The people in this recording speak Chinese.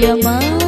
有吗？